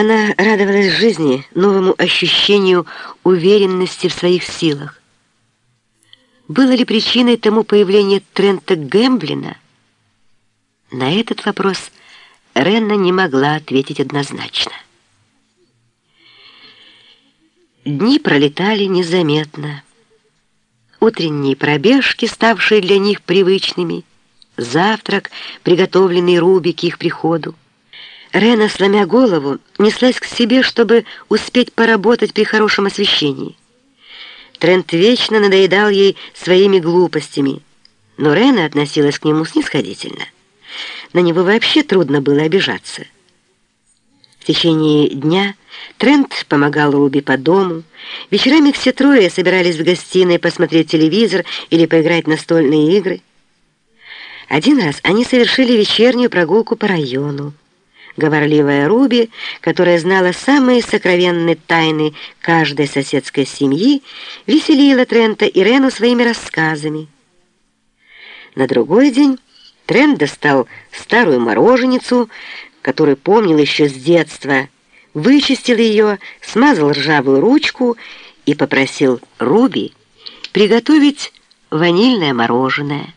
Она радовалась жизни, новому ощущению уверенности в своих силах. Было ли причиной тому появление Трента Гэмблина? На этот вопрос Ренна не могла ответить однозначно. Дни пролетали незаметно. Утренние пробежки, ставшие для них привычными, завтрак, приготовленный Руби к их приходу. Рена, сломя голову, неслась к себе, чтобы успеть поработать при хорошем освещении. Трент вечно надоедал ей своими глупостями, но Рена относилась к нему снисходительно. На него вообще трудно было обижаться. В течение дня Трент помогал Руби по дому. Вечерами все трое собирались в гостиной посмотреть телевизор или поиграть в настольные игры. Один раз они совершили вечернюю прогулку по району. Говорливая Руби, которая знала самые сокровенные тайны каждой соседской семьи, веселила Трента и Рену своими рассказами. На другой день Трент достал старую мороженицу, которую помнил еще с детства, вычистил ее, смазал ржавую ручку и попросил Руби приготовить ванильное мороженое.